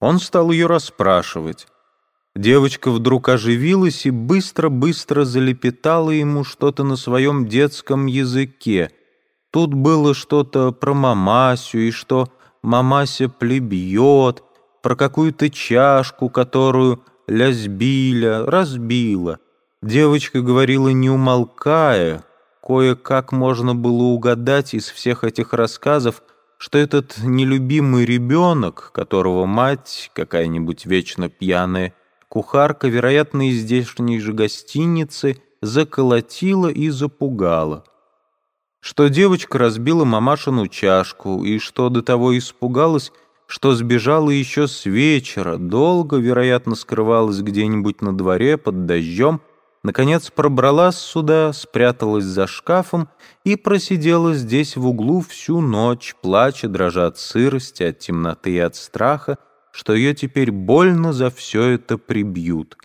Он стал ее расспрашивать. Девочка вдруг оживилась и быстро-быстро залепетала ему что-то на своем детском языке. Тут было что-то про мамасю и что мамася плебьет, про какую-то чашку, которую лязбиля разбила. Девочка говорила, не умолкая, кое-как можно было угадать из всех этих рассказов, что этот нелюбимый ребенок, которого мать, какая-нибудь вечно пьяная, кухарка, вероятно, из здешней же гостиницы, заколотила и запугала. Что девочка разбила мамашину чашку, и что до того испугалась, что сбежала еще с вечера, долго, вероятно, скрывалась где-нибудь на дворе под дождем, наконец пробралась сюда, спряталась за шкафом и просидела здесь в углу всю ночь, плача, дрожа от сырости, от темноты и от страха, что ее теперь больно за все это прибьют.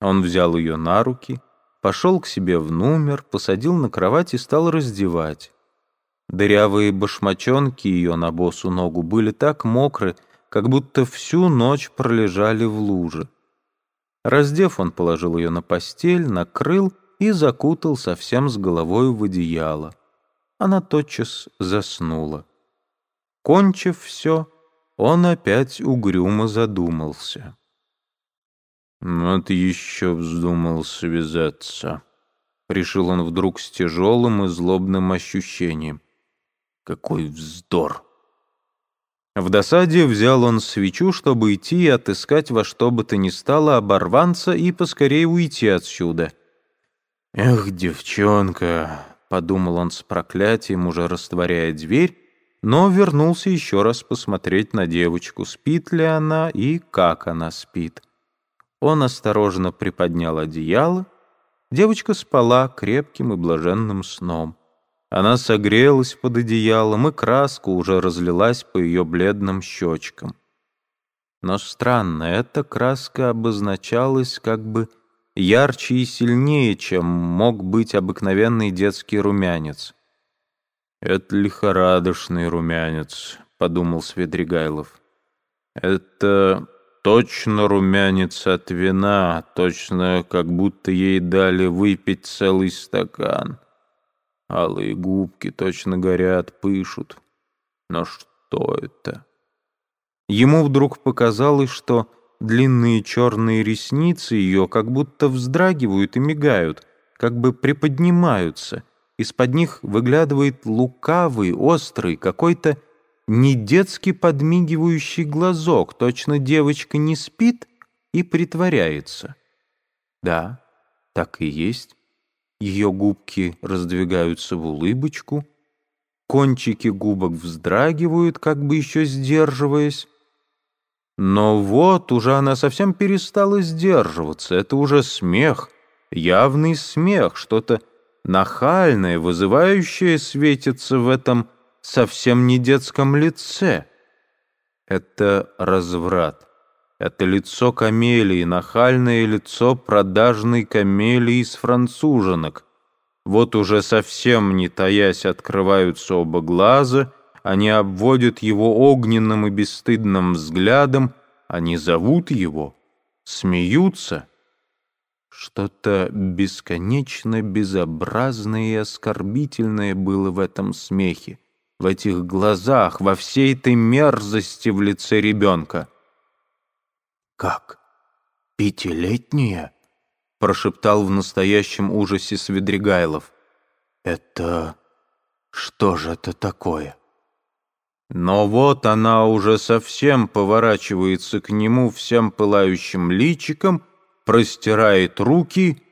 Он взял ее на руки, пошел к себе в номер, посадил на кровать и стал раздевать. Дырявые башмачонки ее на босу ногу были так мокры, как будто всю ночь пролежали в луже. Раздев, он положил ее на постель, накрыл и закутал совсем с головой в одеяло. Она тотчас заснула. Кончив все, он опять угрюмо задумался. «Вот еще вздумал связаться», — решил он вдруг с тяжелым и злобным ощущением. «Какой вздор!» В досаде взял он свечу, чтобы идти и отыскать во что бы то ни стало оборванца и поскорее уйти отсюда. «Эх, девчонка!» — подумал он с проклятием, уже растворяя дверь, но вернулся еще раз посмотреть на девочку, спит ли она и как она спит. Он осторожно приподнял одеяло. Девочка спала крепким и блаженным сном. Она согрелась под одеялом, и краска уже разлилась по ее бледным щечкам. Но странно, эта краска обозначалась как бы ярче и сильнее, чем мог быть обыкновенный детский румянец. «Это лихорадочный румянец», — подумал Свидригайлов. «Это точно румянец от вина, точно как будто ей дали выпить целый стакан. Алые губки точно горят, пышут. Но что это?» Ему вдруг показалось, что длинные черные ресницы ее как будто вздрагивают и мигают, как бы приподнимаются — из-под них выглядывает лукавый, острый, какой-то недетски подмигивающий глазок. Точно девочка не спит и притворяется. Да, так и есть. Ее губки раздвигаются в улыбочку, кончики губок вздрагивают, как бы еще сдерживаясь. Но вот уже она совсем перестала сдерживаться. Это уже смех, явный смех, что-то нахальное, вызывающее светится в этом совсем не детском лице. Это разврат. Это лицо камелии, нахальное лицо продажной камелии из француженок. Вот уже совсем не таясь открываются оба глаза, они обводят его огненным и бесстыдным взглядом, они зовут его, смеются — что-то бесконечно безобразное и оскорбительное было в этом смехе, в этих глазах, во всей этой мерзости в лице ребенка. «Как? Пятилетняя?» — прошептал в настоящем ужасе Свидригайлов. «Это... что же это такое?» Но вот она уже совсем поворачивается к нему всем пылающим личиком — простирает руки.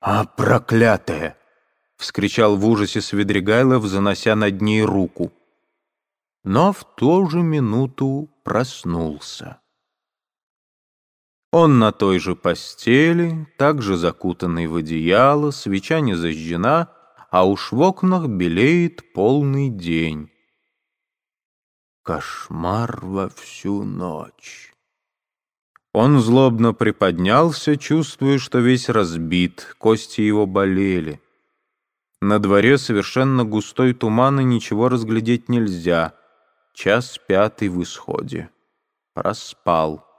«А, проклятая!» — вскричал в ужасе Свидригайлов, занося над ней руку. Но в ту же минуту проснулся. Он на той же постели, также закутанный в одеяло, свеча не зажжена, а уж в окнах белеет полный день. Кошмар во всю ночь. Он злобно приподнялся, чувствуя, что весь разбит, кости его болели. На дворе совершенно густой туман, и ничего разглядеть нельзя. Час пятый в исходе. проспал.